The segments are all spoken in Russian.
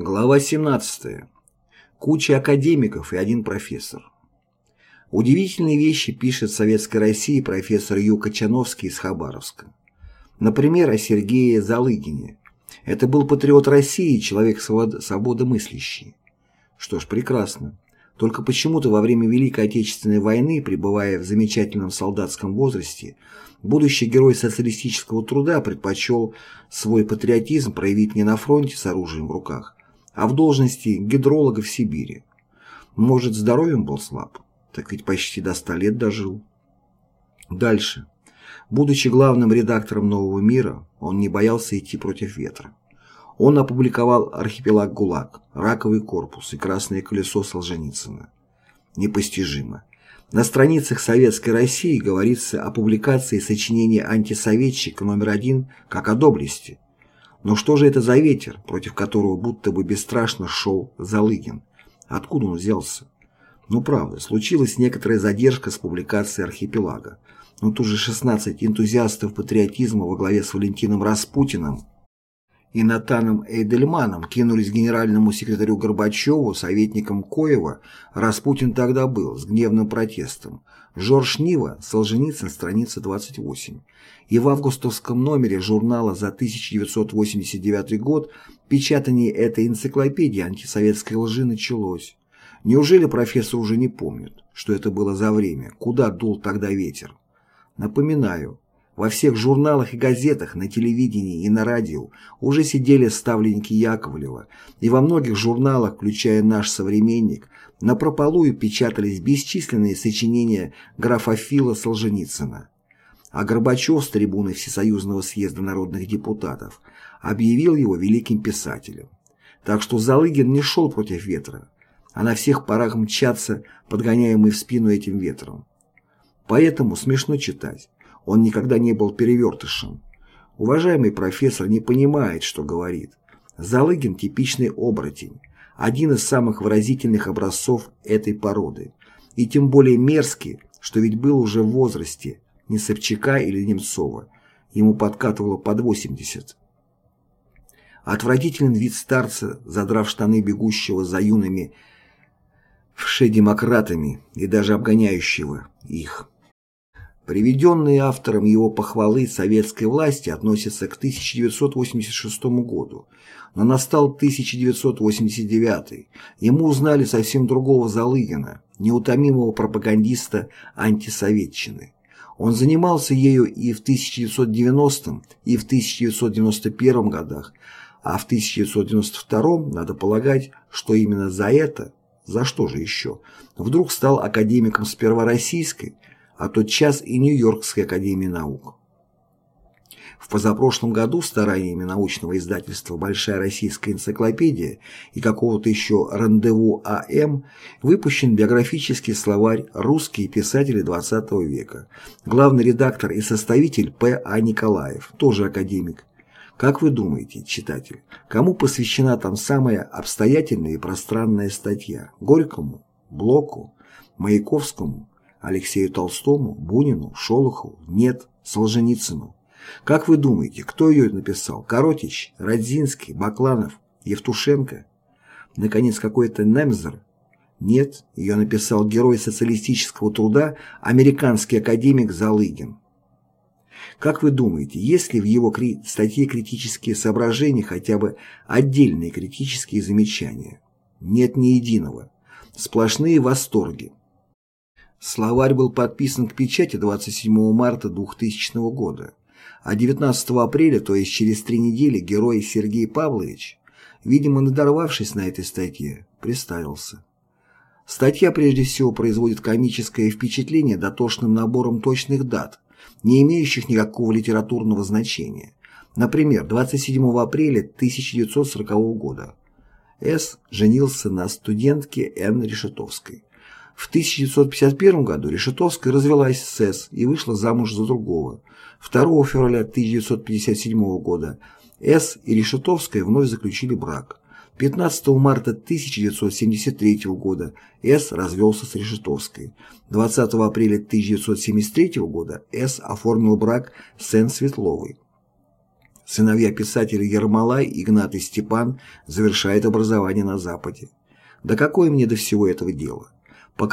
Глава 17. Куча академиков и один профессор. Удивительные вещи пишет в Советской России профессор Ю. Кочановский из Хабаровска. Например, о Сергее Залыгине. Это был патриот России, человек свободомыслящий. Что ж, прекрасно. Только почему-то во время Великой Отечественной войны, пребывая в замечательном солдатском возрасте, будущий герой социалистического труда предпочел свой патриотизм проявить не на фронте с оружием в руках, а в должности гидролога в Сибири. Может, здоровьем был слаб? Так ведь почти до ста лет дожил. Дальше. Будучи главным редактором «Нового мира», он не боялся идти против ветра. Он опубликовал «Архипелаг ГУЛАГ», «Раковый корпус» и «Красное колесо» Солженицына. Непостижимо. На страницах Советской России говорится о публикации сочинения антисоветчика номер один как о доблести, но что же это за ветер, против которого будто бы бесстрашно шел Залыгин? Откуда он взялся? Ну правда, случилась некоторая задержка с публикацией «Архипелага». Но тут же 16 энтузиастов патриотизма во главе с Валентином Распутиным и Натаном Эйдельманом кинулись к генеральному секретарю Горбачеву, советником Коева, Распутин тогда был, с гневным протестом. Жорж Нива, Солженицын, страница 28. И в августовском номере журнала за 1989 год печатание этой энциклопедии антисоветской лжи началось. Неужели профессор уже не помнит, что это было за время, куда дул тогда ветер? Напоминаю, во всех журналах и газетах, на телевидении и на радио уже сидели ставленники Яковлева, и во многих журналах, включая «Наш современник», на прополую печатались бесчисленные сочинения графофила Солженицына. А Горбачев с трибуны Всесоюзного съезда народных депутатов объявил его великим писателем. Так что Залыгин не шел против ветра, а на всех парах мчаться, подгоняемый в спину этим ветром. Поэтому смешно читать. Он никогда не был перевертышем. Уважаемый профессор не понимает, что говорит. Залыгин – типичный оборотень, один из самых выразительных образцов этой породы. И тем более мерзкий, что ведь был уже в возрасте, не Собчака или Немцова. Ему подкатывало под 80. Отвратителен вид старца, задрав штаны бегущего за юными вше-демократами и даже обгоняющего их. Приведенные автором его похвалы советской власти относятся к 1986 году, но настал 1989. Ему узнали совсем другого Залыгина, неутомимого пропагандиста антисоветчины. Он занимался ею и в 1990 и в 1991 годах, а в 1992 надо полагать, что именно за это, за что же еще, вдруг стал академиком сперва российской, а тот час и Нью-Йоркской академии наук. В позапрошлом году стараниями научного издательства «Большая российская энциклопедия» и какого-то еще «Рандеву А.М.» выпущен биографический словарь «Русские писатели XX века». Главный редактор и составитель П. А. Николаев, тоже академик. Как вы думаете, читатель, кому посвящена там самая обстоятельная и пространная статья? Горькому? Блоку? Маяковскому? Алексею Толстому, Бунину, Шолохову, нет, Солженицыну. Как вы думаете, кто ее написал? Коротич, Родзинский, Бакланов, Евтушенко? Наконец, какой-то Немзер? Нет, ее написал герой социалистического труда, американский академик Залыгин. Как вы думаете, есть ли в его кри статье критические соображения, хотя бы отдельные критические замечания? Нет ни единого. Сплошные восторги. Словарь был подписан к печати 27 марта 2000 года, а 19 апреля, то есть через три недели, герой Сергей Павлович, видимо, надорвавшись на этой статье, представился. Статья прежде всего производит комическое впечатление дотошным набором точных дат, не имеющих никакого литературного значения. Например, 27 апреля 1940 года С. женился на студентке Н. Решетовской. В 1951 году Решетовская развелась с С. и вышла замуж за другого. 2 февраля 1957 года С. и Решетовская вновь заключили брак. 15 марта 1973 года С. развелся с Решетовской. 20 апреля 1973 года С. оформил брак с Н. Светловой. Сыновья писателя Ермолай, Игнат и Степан завершают образование на Западе. Да какое мне до всего этого дело? По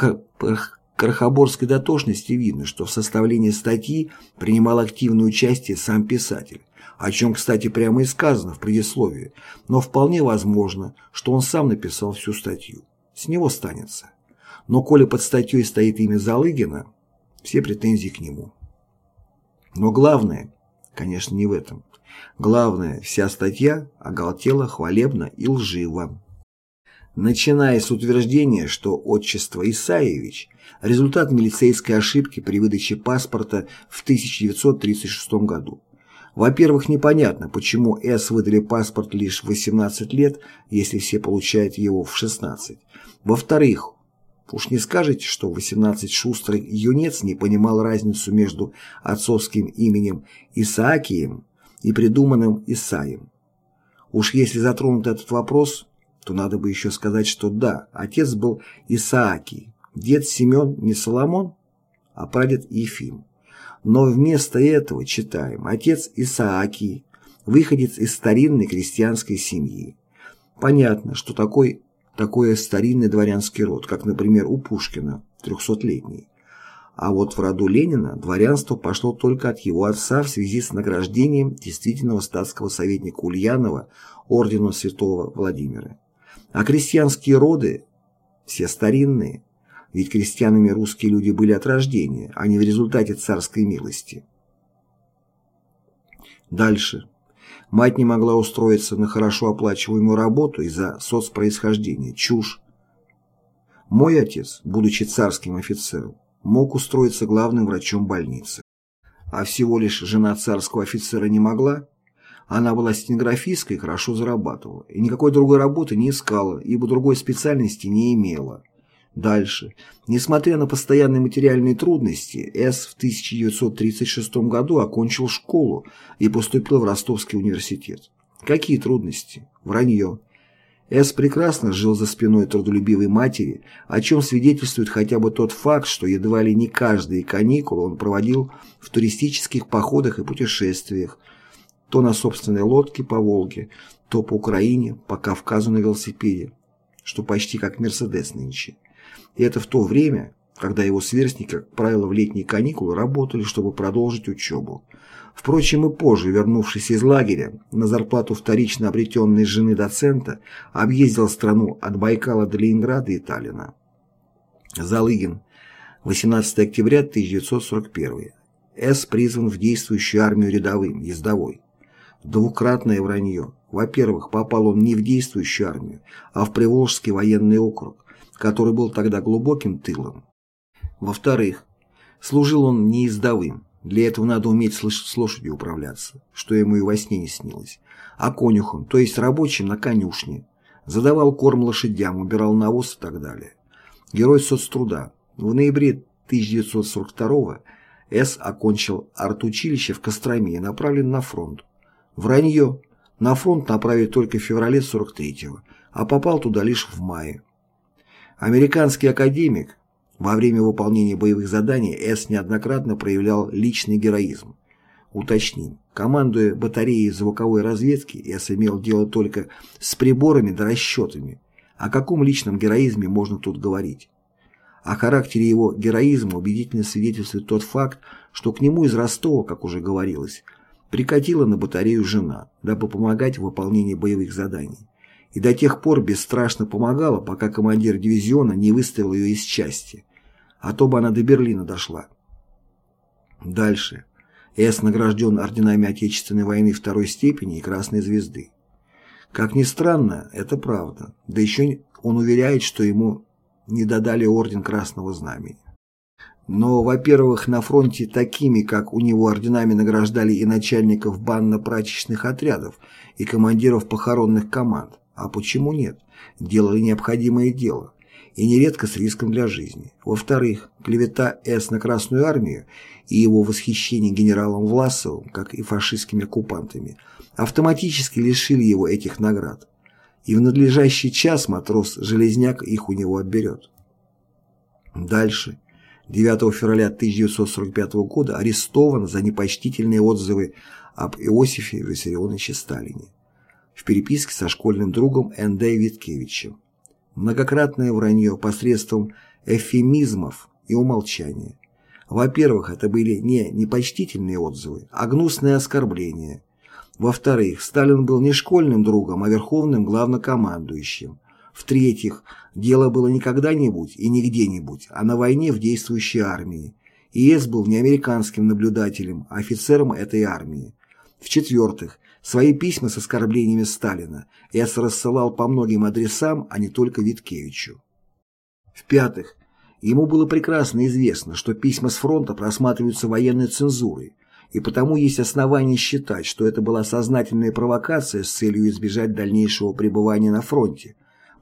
крохоборской дотошности видно, что в составлении статьи принимал активное участие сам писатель, о чем, кстати, прямо и сказано в предисловии, но вполне возможно, что он сам написал всю статью. С него станется. Но коли под статьей стоит имя Залыгина, все претензии к нему. Но главное, конечно, не в этом. Главное, вся статья оголтела хвалебно и лживо. Начиная с утверждения, что отчество Исаевич – результат милицейской ошибки при выдаче паспорта в 1936 году. Во-первых, непонятно, почему С выдали паспорт лишь в 18 лет, если все получают его в 16. Во-вторых, уж не скажете, что в 18 шустрый юнец не понимал разницу между отцовским именем Исаакием и придуманным Исаем. Уж если затронут этот вопрос, то надо бы еще сказать, что да, отец был Исаакий, дед Семен не Соломон, а прадед Ефим. Но вместо этого читаем отец Исаакий, выходец из старинной крестьянской семьи. Понятно, что такой, такое старинный дворянский род, как, например, у Пушкина, трехсотлетний. А вот в роду Ленина дворянство пошло только от его отца в связи с награждением действительного статского советника Ульянова орденом святого Владимира. А крестьянские роды, все старинные, ведь крестьянами русские люди были от рождения, а не в результате царской милости. Дальше. Мать не могла устроиться на хорошо оплачиваемую работу из-за соцпроисхождения. Чушь. Мой отец, будучи царским офицером, мог устроиться главным врачом больницы. А всего лишь жена царского офицера не могла? Она была стенографисткой и хорошо зарабатывала, и никакой другой работы не искала, ибо другой специальности не имела. Дальше. Несмотря на постоянные материальные трудности, С. в 1936 году окончил школу и поступил в Ростовский университет. Какие трудности? Вранье. С. прекрасно жил за спиной трудолюбивой матери, о чем свидетельствует хотя бы тот факт, что едва ли не каждые каникулы он проводил в туристических походах и путешествиях, то на собственной лодке по Волге, то по Украине, по Кавказу на велосипеде, что почти как Мерседес нынче. И это в то время, когда его сверстники, как правило, в летние каникулы работали, чтобы продолжить учебу. Впрочем, и позже, вернувшись из лагеря, на зарплату вторично обретенной жены доцента, объездил страну от Байкала до Ленинграда и Таллина. Залыгин. 18 октября 1941. С. призван в действующую армию рядовым, ездовой. Двукратное вранье. Во-первых, попал он не в действующую армию, а в Приволжский военный округ, который был тогда глубоким тылом. Во-вторых, служил он не ездовым, для этого надо уметь с лошадью управляться, что ему и во сне не снилось. А конюхом, то есть рабочим на конюшне. Задавал корм лошадям, убирал навоз и так далее. Герой соцтруда. В ноябре 1942 С. окончил артучилище в Костроме и направлен на фронт. Вранье. На фронт направили только в феврале 43-го, а попал туда лишь в мае. Американский академик, во время выполнения боевых заданий С. неоднократно проявлял личный героизм. Уточним, командуя батареей звуковой разведки, С. имел дело только с приборами да расчетами. О каком личном героизме можно тут говорить? О характере его героизма убедительно свидетельствует тот факт, что к нему из Ростова, как уже говорилось, прикатила на батарею жена, дабы помогать в выполнении боевых заданий и до тех пор бесстрашно помогала, пока командир дивизиона не выставил ее из части, а то бы она до Берлина дошла. Дальше. С. награжден орденами Отечественной войны второй степени и Красной Звезды. Как ни странно, это правда. Да еще он уверяет, что ему не додали орден Красного Знамени. Но, во-первых, на фронте такими, как у него, орденами награждали и начальников банно-прачечных отрядов, и командиров похоронных команд. А почему нет? Делали необходимое дело. И нередко с риском для жизни. Во-вторых, клевета С на Красную Армию и его восхищение генералом Власовым, как и фашистскими оккупантами, автоматически лишили его этих наград. И в надлежащий час матрос Железняк их у него отберет. Дальше. 9 февраля 1945 года арестован за непочтительные отзывы об Иосифе Виссарионовиче Сталине в переписке со школьным другом Н.Д. Виткевичем. Многократное вранье посредством эвфемизмов и умолчания. Во-первых, это были не непочтительные отзывы, а гнусные оскорбления. Во-вторых, Сталин был не школьным другом, а верховным главнокомандующим. В-третьих, дело было не когда-нибудь и не где-нибудь, а на войне в действующей армии. И С был не американским наблюдателем, а офицером этой армии. В-четвертых, свои письма с оскорблениями Сталина С рассылал по многим адресам, а не только Виткевичу. В-пятых, ему было прекрасно известно, что письма с фронта просматриваются военной цензурой, и потому есть основания считать, что это была сознательная провокация с целью избежать дальнейшего пребывания на фронте,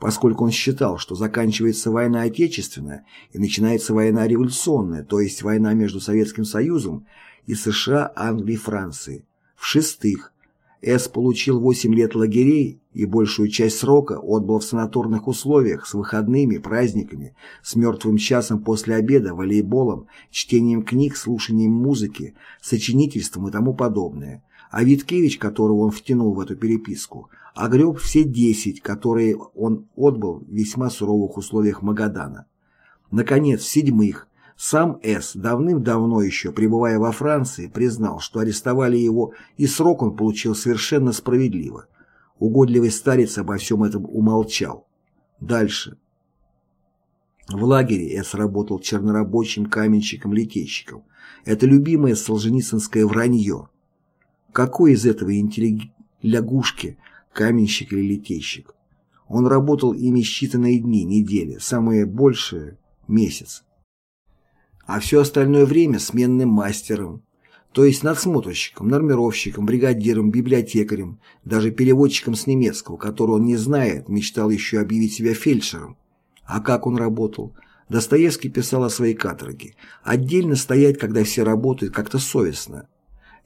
поскольку он считал, что заканчивается война Отечественная и начинается война революционная, то есть война между Советским Союзом и США, Англией и Францией. В-шестых, С. получил 8 лет лагерей и большую часть срока отбыл в санаторных условиях с выходными, праздниками, с мертвым часом после обеда, волейболом, чтением книг, слушанием музыки, сочинительством и тому подобное. А Виткевич, которого он втянул в эту переписку, огреб все 10, которые он отбыл в весьма суровых условиях Магадана. Наконец, в-седьмых, сам С. давным-давно еще, пребывая во Франции, признал, что арестовали его, и срок он получил совершенно справедливо. Угодливый старец обо всем этом умолчал. Дальше. В лагере С. работал чернорабочим каменщиком-литейщиком. Это любимое солженицынское вранье. Какой из этого интеллиг... лягушки каменщик или литейщик? Он работал ими считанные дни, недели, самое большее – месяц а все остальное время сменным мастером, то есть надсмотрщиком, нормировщиком, бригадиром, библиотекарем, даже переводчиком с немецкого, которого он не знает, мечтал еще объявить себя фельдшером. А как он работал? Достоевский писал о своей каторге. Отдельно стоять, когда все работают, как-то совестно.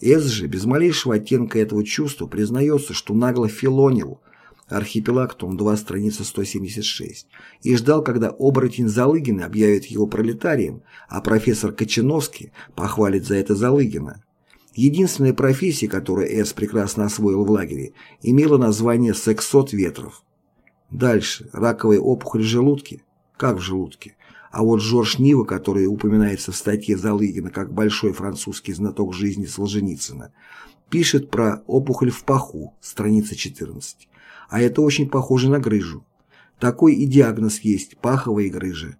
Эс же, без малейшего оттенка этого чувства, признается, что нагло филонил, Архипелаг, том 2, страница 176, и ждал, когда оборотень Залыгина объявит его пролетарием, а профессор Кочановский похвалит за это Залыгина. Единственная профессия, которую С. прекрасно освоил в лагере, имела название «сексот ветров». Дальше. Раковая опухоль в желудке. Как в желудке? А вот Жорж Нива, который упоминается в статье Залыгина как большой французский знаток жизни Солженицына, пишет про опухоль в паху, страница 14 а это очень похоже на грыжу. Такой и диагноз есть – паховая грыжа.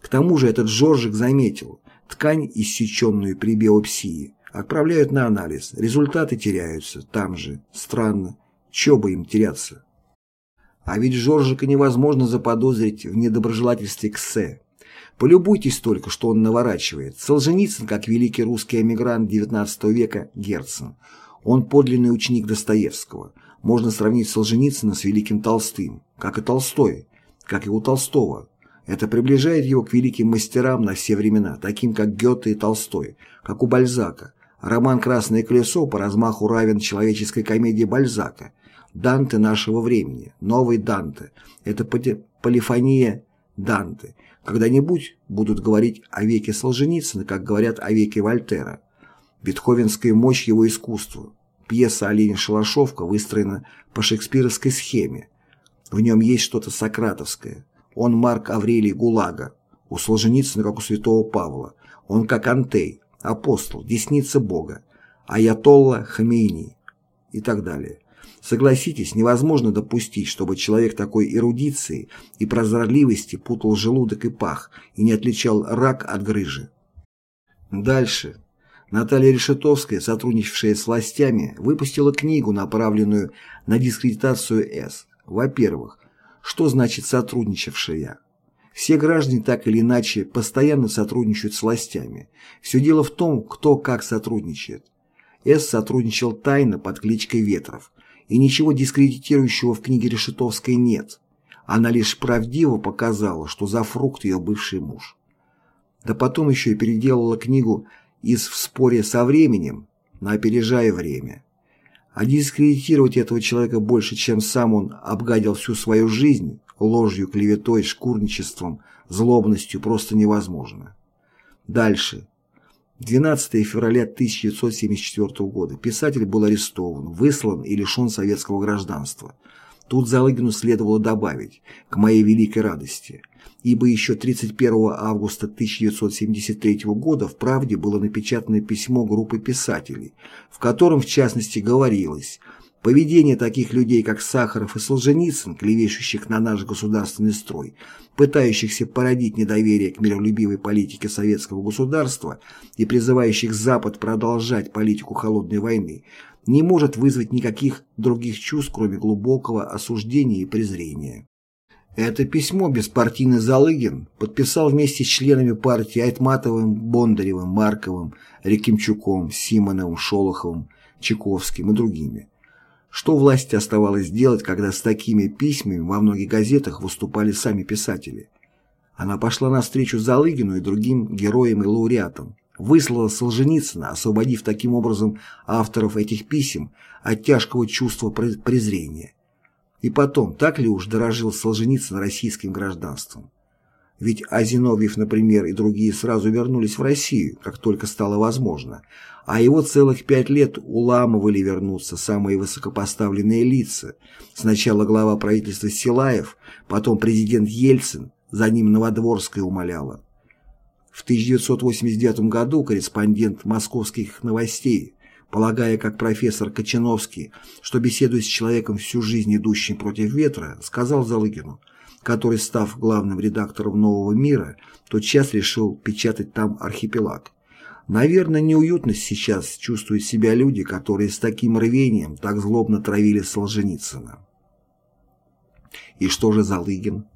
К тому же этот Жоржик заметил, ткань, иссеченную при биопсии, отправляют на анализ, результаты теряются там же. Странно, чё бы им теряться? А ведь Жоржика невозможно заподозрить в недоброжелательстве к Се. Полюбуйтесь только, что он наворачивает. Солженицын, как великий русский эмигрант XIX века, Герцен. Он подлинный ученик Достоевского – можно сравнить Солженицына с великим Толстым, как и Толстой, как и у Толстого. Это приближает его к великим мастерам на все времена, таким как Гёте и Толстой, как у Бальзака. Роман «Красное колесо» по размаху равен человеческой комедии Бальзака. Данте нашего времени, новый Данте. Это полифония Данте. Когда-нибудь будут говорить о веке Солженицына, как говорят о веке Вольтера. Бетховенская мощь его искусства. Пьеса «Олень-шалашовка» выстроена по шекспировской схеме. В нем есть что-то сократовское. Он Марк Аврелий Гулага. У Солженицына, как у святого Павла. Он как Антей, апостол, десница Бога. Аятолла Хамейни и так далее. Согласитесь, невозможно допустить, чтобы человек такой эрудиции и прозорливости путал желудок и пах и не отличал рак от грыжи. Дальше. Наталья Решетовская, сотрудничавшая с властями, выпустила книгу, направленную на дискредитацию С. Во-первых, что значит сотрудничавшая? Все граждане так или иначе постоянно сотрудничают с властями. Все дело в том, кто как сотрудничает. С. сотрудничал тайно под кличкой Ветров, и ничего дискредитирующего в книге Решетовской нет. Она лишь правдиво показала, что за фрукт ее бывший муж. Да потом еще и переделала книгу из «В споре со временем» на «Опережая время». А дискредитировать этого человека больше, чем сам он обгадил всю свою жизнь, ложью, клеветой, шкурничеством, злобностью просто невозможно. Дальше. 12 февраля 1974 года. Писатель был арестован, выслан и лишен советского гражданства. Тут Залыгину следовало добавить, к моей великой радости, ибо еще 31 августа 1973 года в «Правде» было напечатано письмо группы писателей, в котором, в частности, говорилось Поведение таких людей, как Сахаров и Солженицын, клевещущих на наш государственный строй, пытающихся породить недоверие к миролюбивой политике советского государства и призывающих Запад продолжать политику холодной войны, не может вызвать никаких других чувств, кроме глубокого осуждения и презрения. Это письмо беспартийный Залыгин подписал вместе с членами партии Айтматовым, Бондаревым, Марковым, Рекимчуком, Симоновым, Шолоховым, Чайковским и другими. Что власти оставалось делать, когда с такими письмами во многих газетах выступали сами писатели? Она пошла навстречу Залыгину и другим героям и лауреатам, выслала Солженицына, освободив таким образом авторов этих писем от тяжкого чувства презрения. И потом, так ли уж дорожил Солженицын российским гражданством? Ведь Азиновьев, например, и другие сразу вернулись в Россию, как только стало возможно, а его целых пять лет уламывали вернуться самые высокопоставленные лица. Сначала глава правительства Силаев, потом президент Ельцин, за ним Новодворская умоляла. В 1989 году корреспондент московских новостей, полагая, как профессор Кочановский, что беседуя с человеком всю жизнь идущим против ветра, сказал Залыгину, который, став главным редактором «Нового мира», тотчас решил печатать там «Архипелаг». Наверное, неуютно сейчас чувствуют себя люди, которые с таким рвением так злобно травили Солженицына. И что же Залыгин?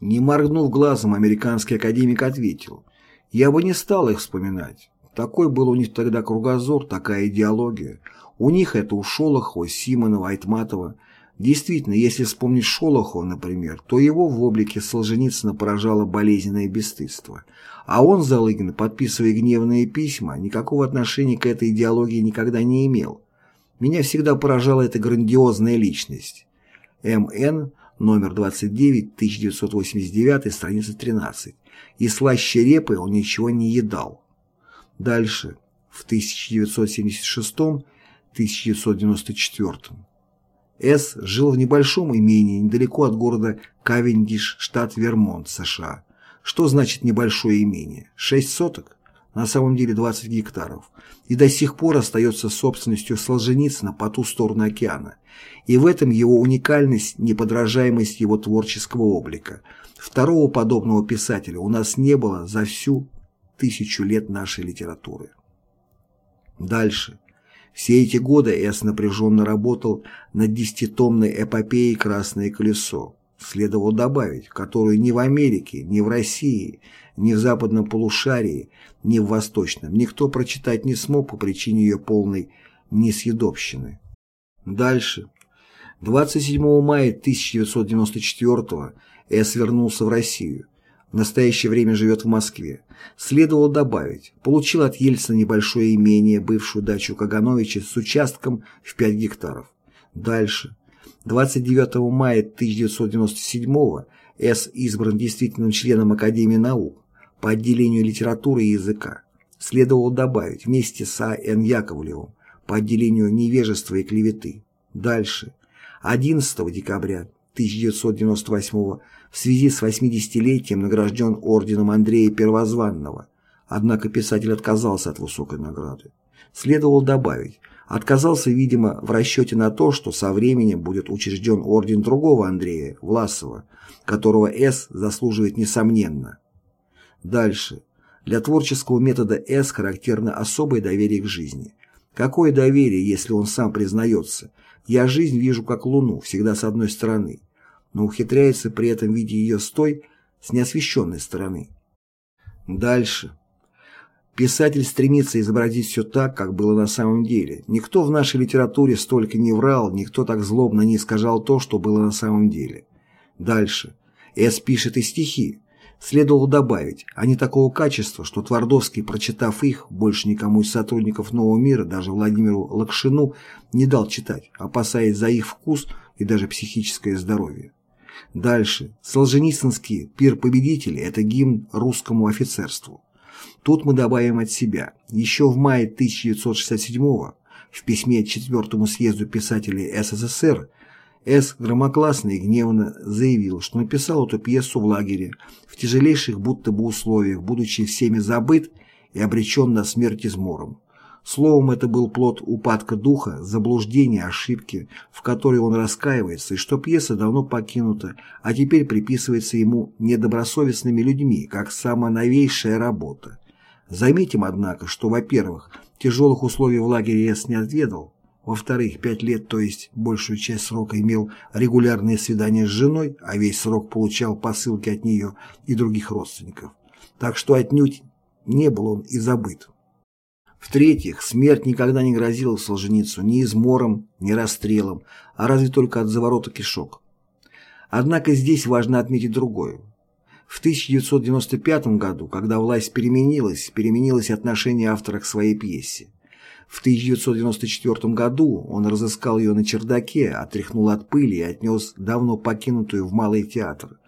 Не моргнув глазом, американский академик ответил, «Я бы не стал их вспоминать. Такой был у них тогда кругозор, такая идеология. У них это у Шолохова, Симонова, Айтматова. Действительно, если вспомнить Шолохова, например, то его в облике Солженицына поражало болезненное бесстыдство. А он, Залыгин, подписывая гневные письма, никакого отношения к этой идеологии никогда не имел. Меня всегда поражала эта грандиозная личность. М.Н номер 29, 1989, страница 13. И слаще репы он ничего не едал. Дальше, в 1976-1994. С. жил в небольшом имении недалеко от города Кавендиш, штат Вермонт, США. Что значит небольшое имение? 6 соток? На самом деле 20 гектаров. И до сих пор остается собственностью Солженицына по ту сторону океана. И в этом его уникальность, неподражаемость его творческого облика. Второго подобного писателя у нас не было за всю тысячу лет нашей литературы. Дальше. Все эти годы С. напряженно работал над десятитомной эпопеей «Красное колесо», следовало добавить, которую ни в Америке, ни в России, ни в западном полушарии, ни в восточном никто прочитать не смог по причине ее полной несъедобщины. Дальше. 27 мая 1994 С. вернулся в Россию. В настоящее время живет в Москве. Следовало добавить, получил от Ельцина небольшое имение, бывшую дачу Кагановича с участком в 5 гектаров. Дальше. 29 мая 1997 С. избран действительным членом Академии наук по отделению литературы и языка. Следовало добавить вместе с А. Н. Яковлевым по отделению невежества и клеветы. Дальше. 11 декабря 1998 в связи с 80-летием награжден орденом Андрея Первозванного, однако писатель отказался от высокой награды. Следовало добавить, отказался, видимо, в расчете на то, что со временем будет учрежден орден другого Андрея, Власова, которого С. заслуживает несомненно. Дальше. Для творческого метода С характерно особое доверие к жизни. Какое доверие, если он сам признается – я жизнь вижу как луну, всегда с одной стороны, но ухитряется при этом видеть ее с той, с неосвещенной стороны. Дальше. Писатель стремится изобразить все так, как было на самом деле. Никто в нашей литературе столько не врал, никто так злобно не искажал то, что было на самом деле. Дальше. С пишет и стихи, Следовало добавить, они такого качества, что Твардовский, прочитав их, больше никому из сотрудников «Нового мира», даже Владимиру Лакшину, не дал читать, опасаясь за их вкус и даже психическое здоровье. Дальше. Солженицынский «Пир победителей» – это гимн русскому офицерству. Тут мы добавим от себя. Еще в мае 1967 в письме Четвертому съезду писателей СССР С. громогласно и гневно заявил, что написал эту пьесу в лагере, в тяжелейших будто бы условиях, будучи всеми забыт и обречен на смерть измором. Словом, это был плод упадка духа, заблуждения, ошибки, в которой он раскаивается, и что пьеса давно покинута, а теперь приписывается ему недобросовестными людьми, как самая новейшая работа. Заметим, однако, что, во-первых, тяжелых условий в лагере С не отведал, во-вторых, пять лет, то есть большую часть срока имел регулярные свидания с женой, а весь срок получал посылки от нее и других родственников. Так что отнюдь не был он и забыт. В-третьих, смерть никогда не грозила Солженицу ни измором, ни расстрелом, а разве только от заворота кишок. Однако здесь важно отметить другое. В 1995 году, когда власть переменилась, переменилось отношение автора к своей пьесе. В 1994 году он разыскал ее на чердаке, отряхнул от пыли и отнес давно покинутую в Малый театр,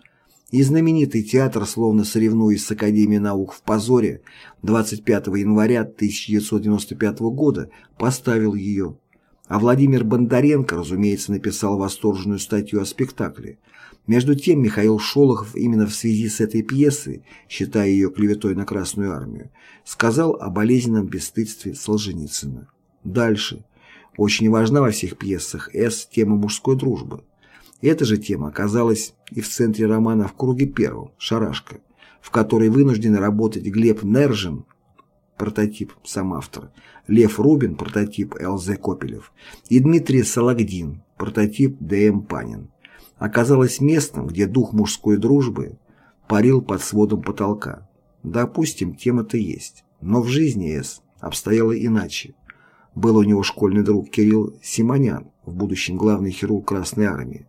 и знаменитый театр, словно соревнуясь с Академией наук в позоре, 25 января 1995 года поставил ее. А Владимир Бондаренко, разумеется, написал восторженную статью о спектакле. Между тем Михаил Шолохов именно в связи с этой пьесой, считая ее клеветой на Красную Армию, сказал о болезненном бесстыдстве Солженицына. Дальше. Очень важна во всех пьесах С тема мужской дружбы. Эта же тема оказалась и в центре романа «В круге первом» «Шарашка», в которой вынуждены работать Глеб Нержин, прототип сам автор, Лев Рубин, прототип Л.З. Копелев, и Дмитрий Салагдин, прототип Д.М. Панин, оказалось местом, где дух мужской дружбы парил под сводом потолка. Допустим, тема-то есть, но в жизни С. обстояло иначе. Был у него школьный друг Кирилл Симонян, в будущем главный хирург Красной Армии.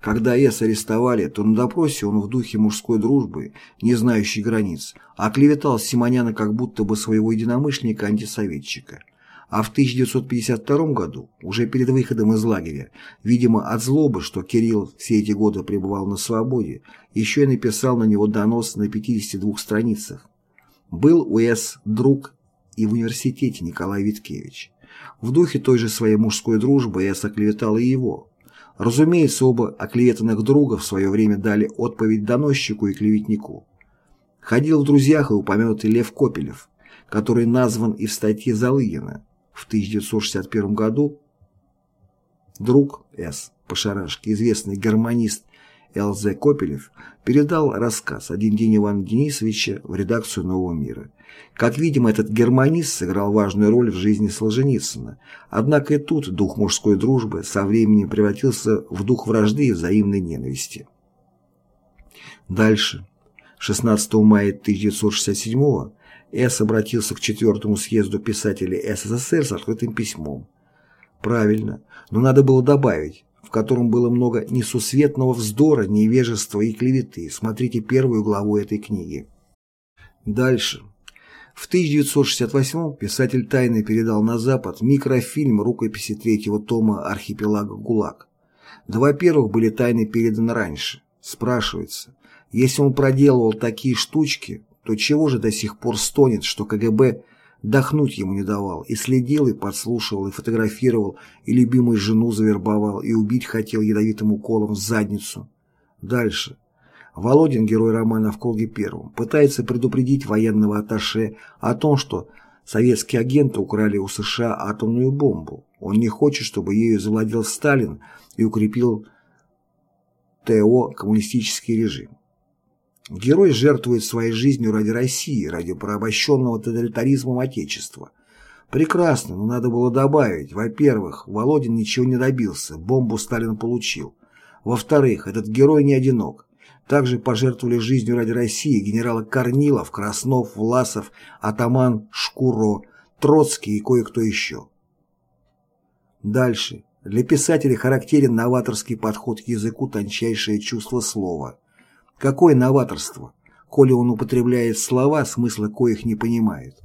Когда С. арестовали, то на допросе он в духе мужской дружбы, не знающей границ, оклеветал Симоняна как будто бы своего единомышленника-антисоветчика. А в 1952 году, уже перед выходом из лагеря, видимо от злобы, что Кирилл все эти годы пребывал на свободе, еще и написал на него донос на 52 страницах. Был у С. друг и в университете Николай Виткевич. В духе той же своей мужской дружбы С. оклеветал и его, Разумеется, оба оклеветанных друга в свое время дали отповедь доносчику и клеветнику. Ходил в друзьях и упомянутый Лев Копелев, который назван и в статье Залыгина в 1961 году. Друг С. по шарашке, известный гармонист Л.З. Копелев передал рассказ «Один день Ивана Денисовича» в редакцию «Нового мира». Как видим, этот германист сыграл важную роль в жизни Солженицына. Однако и тут дух мужской дружбы со временем превратился в дух вражды и взаимной ненависти. Дальше. 16 мая 1967 С. обратился к четвертому съезду писателей СССР с открытым письмом. Правильно, но надо было добавить, в котором было много несусветного вздора, невежества и клеветы. Смотрите первую главу этой книги. Дальше. В 1968 писатель тайно передал на Запад микрофильм рукописи третьего тома «Архипелага ГУЛАГ». Два первых были тайно переданы раньше. Спрашивается, если он проделывал такие штучки, то чего же до сих пор стонет, что КГБ дохнуть ему не давал, и следил, и подслушивал, и фотографировал, и любимую жену завербовал, и убить хотел ядовитым уколом в задницу. Дальше. Володин, герой романа «В круге первом», пытается предупредить военного атташе о том, что советские агенты украли у США атомную бомбу. Он не хочет, чтобы ею завладел Сталин и укрепил ТО коммунистический режим. Герой жертвует своей жизнью ради России, ради порабощенного тоталитаризмом Отечества. Прекрасно, но надо было добавить. Во-первых, Володин ничего не добился, бомбу Сталин получил. Во-вторых, этот герой не одинок. Также пожертвовали жизнью ради России генералы Корнилов, Краснов, Власов, Атаман, Шкуро, Троцкий и кое-кто еще. Дальше. Для писателя характерен новаторский подход к языку тончайшее чувство слова. Какое новаторство, коли он употребляет слова, смысла коих не понимает.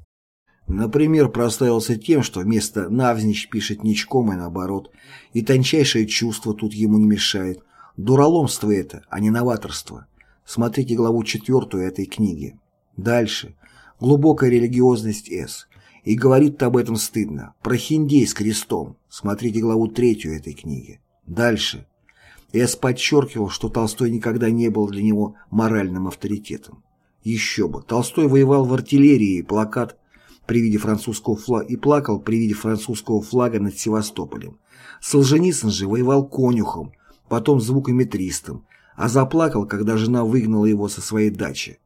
Например, проставился тем, что вместо «навзничь» пишет ничком и наоборот, и тончайшее чувство тут ему не мешает, Дураломство это, а не новаторство. Смотрите главу четвертую этой книги. Дальше. Глубокая религиозность С. И говорит об этом стыдно. Про хиндей с крестом. Смотрите главу третью этой книги. Дальше. С. подчеркивал, что Толстой никогда не был для него моральным авторитетом. Еще бы. Толстой воевал в артиллерии, и плакат при виде французского флага и плакал при виде французского флага над Севастополем. Солженицын же воевал конюхом, потом звукометристом, а заплакал, когда жена выгнала его со своей дачи.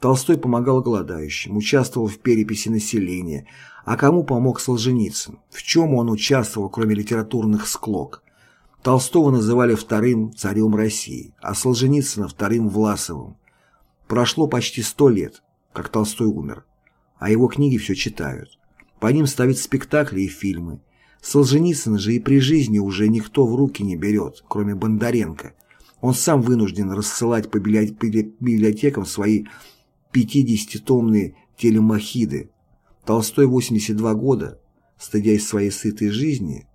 Толстой помогал голодающим, участвовал в переписи населения, а кому помог Солженицын? В чем он участвовал, кроме литературных склок? Толстого называли вторым царем России, а Солженицына вторым Власовым. Прошло почти сто лет, как Толстой умер а его книги все читают. По ним ставят спектакли и фильмы. Солженицына же и при жизни уже никто в руки не берет, кроме Бондаренко. Он сам вынужден рассылать по библиотекам свои 50-томные телемахиды. Толстой 82 года, стыдясь своей сытой жизни,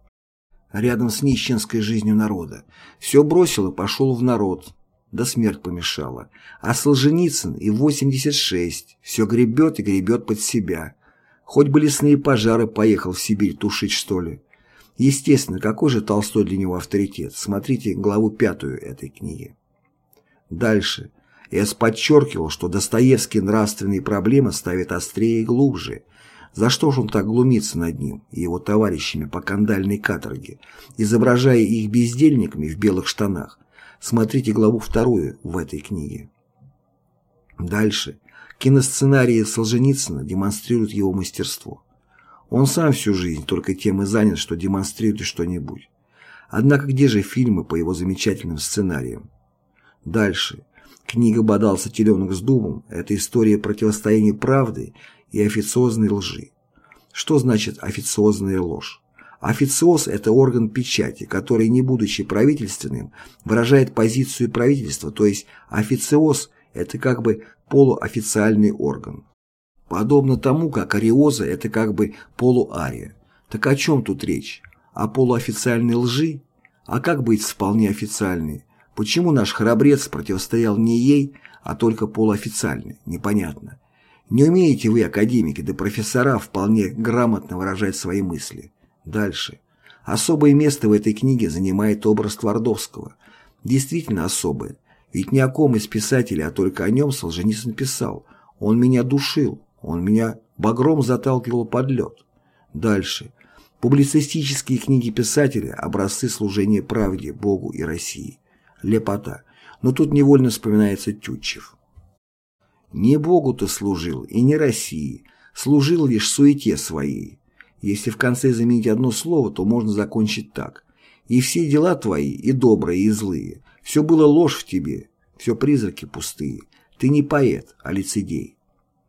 рядом с нищенской жизнью народа, все бросил и пошел в народ, да смерть помешала. А Солженицын и 86 все гребет и гребет под себя. Хоть бы лесные пожары поехал в Сибирь тушить, что ли. Естественно, какой же Толстой для него авторитет? Смотрите главу пятую этой книги. Дальше. Эс подчеркивал, что Достоевский нравственные проблемы ставит острее и глубже. За что же он так глумится над ним и его товарищами по кандальной каторге, изображая их бездельниками в белых штанах, Смотрите главу вторую в этой книге. Дальше. Киносценарии Солженицына демонстрируют его мастерство. Он сам всю жизнь только тем и занят, что демонстрирует что-нибудь. Однако где же фильмы по его замечательным сценариям? Дальше. Книга «Бодался теленок с дубом» – это история противостояния правды и официозной лжи. Что значит официозная ложь? Официоз – это орган печати, который, не будучи правительственным, выражает позицию правительства, то есть официоз – это как бы полуофициальный орган. Подобно тому, как ариоза – это как бы полуария. Так о чем тут речь? О полуофициальной лжи? А как быть с вполне официальной? Почему наш храбрец противостоял не ей, а только полуофициальной? Непонятно. Не умеете вы, академики да профессора, вполне грамотно выражать свои мысли. Дальше. Особое место в этой книге занимает образ Твардовского. Действительно особое. Ведь ни о ком из писателей, а только о нем Солженицын писал. Он меня душил, он меня багром заталкивал под лед. Дальше. Публицистические книги писателя – образцы служения правде, Богу и России. Лепота. Но тут невольно вспоминается Тютчев. Не Богу ты служил, и не России, служил лишь суете своей. Если в конце заменить одно слово, то можно закончить так. И все дела твои, и добрые, и злые, все было ложь в тебе, все призраки пустые. Ты не поэт, а лицедей.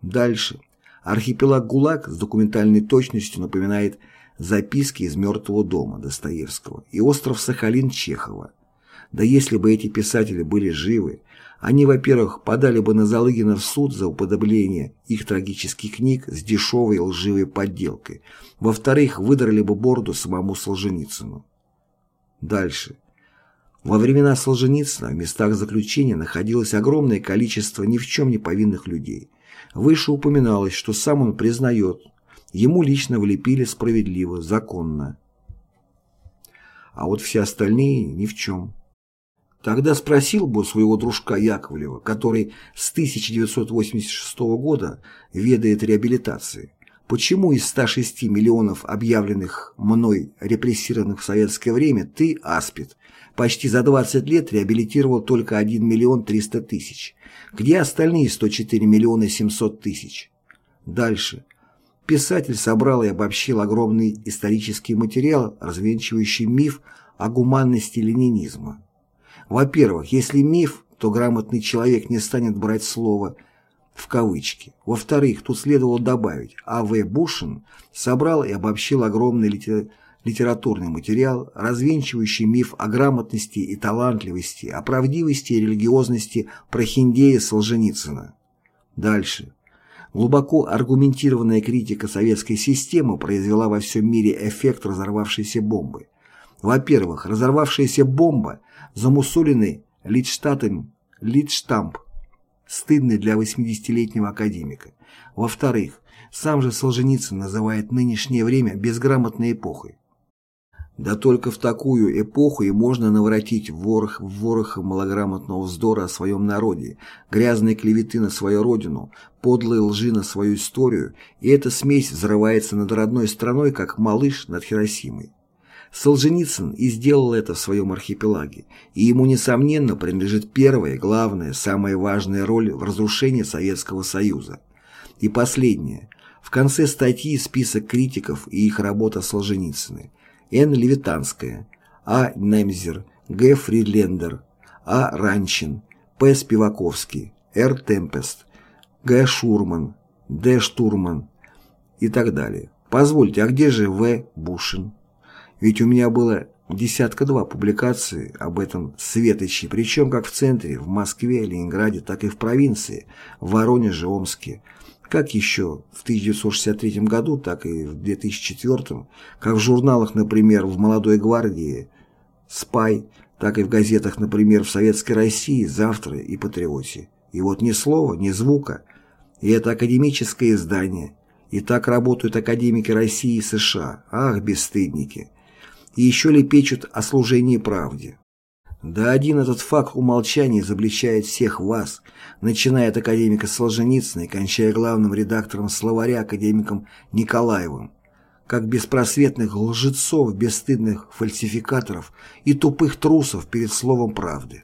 Дальше. Архипелаг ГУЛАГ с документальной точностью напоминает записки из «Мертвого дома» Достоевского и остров Сахалин Чехова. Да если бы эти писатели были живы, они, во-первых, подали бы на Залыгина в суд за уподобление их трагических книг с дешевой лживой подделкой. Во-вторых, выдрали бы бороду самому Солженицыну. Дальше. Во времена Солженицына в местах заключения находилось огромное количество ни в чем не повинных людей. Выше упоминалось, что сам он признает, ему лично влепили справедливо, законно. А вот все остальные ни в чем. Тогда спросил бы своего дружка Яковлева, который с 1986 года ведает реабилитацией, почему из 106 миллионов объявленных мной репрессированных в советское время ты, Аспид, почти за 20 лет реабилитировал только 1 миллион 300 тысяч? Где остальные 104 миллиона 700 тысяч? Дальше. Писатель собрал и обобщил огромный исторический материал, развенчивающий миф о гуманности ленинизма. Во-первых, если миф, то грамотный человек не станет брать слово в кавычки. Во-вторых, тут следовало добавить, А.В. Бушин собрал и обобщил огромный литер... литературный материал, развенчивающий миф о грамотности и талантливости, о правдивости и религиозности Прохиндея Солженицына. Дальше. Глубоко аргументированная критика советской системы произвела во всем мире эффект разорвавшейся бомбы. Во-первых, разорвавшаяся бомба замусоленный Лидштатом Лидштамп стыдный для 80-летнего академика. Во-вторых, сам же Солженицын называет нынешнее время безграмотной эпохой. Да только в такую эпоху и можно наворотить ворох в ворох малограмотного вздора о своем народе, грязной клеветы на свою родину, подлые лжи на свою историю, и эта смесь взрывается над родной страной, как малыш над Хиросимой. Солженицын и сделал это в своем архипелаге, и ему, несомненно, принадлежит первая, главная, самая важная роль в разрушении Советского Союза. И последнее. В конце статьи список критиков и их работа Солженицыны. Н. Левитанская, А. Немзер, Г. Фридлендер, А. Ранчин, П. Спиваковский, Р. Темпест, Г. Шурман, Д. Штурман и так далее. Позвольте, а где же В. Бушин? Ведь у меня было десятка-два публикаций об этом светоче, причем как в центре, в Москве, Ленинграде, так и в провинции, в Воронеже, Омске, как еще в 1963 году, так и в 2004, как в журналах, например, в «Молодой гвардии», «Спай», так и в газетах, например, в «Советской России», «Завтра» и «Патриоте». И вот ни слова, ни звука. И это академическое издание. И так работают академики России и США. Ах, бесстыдники. И еще лепечут о служении правде. Да один этот факт умолчания изобличает всех вас, начиная от академика Солженицына и кончая главным редактором словаря академиком Николаевым, как беспросветных лжецов, бесстыдных фальсификаторов и тупых трусов перед словом правды.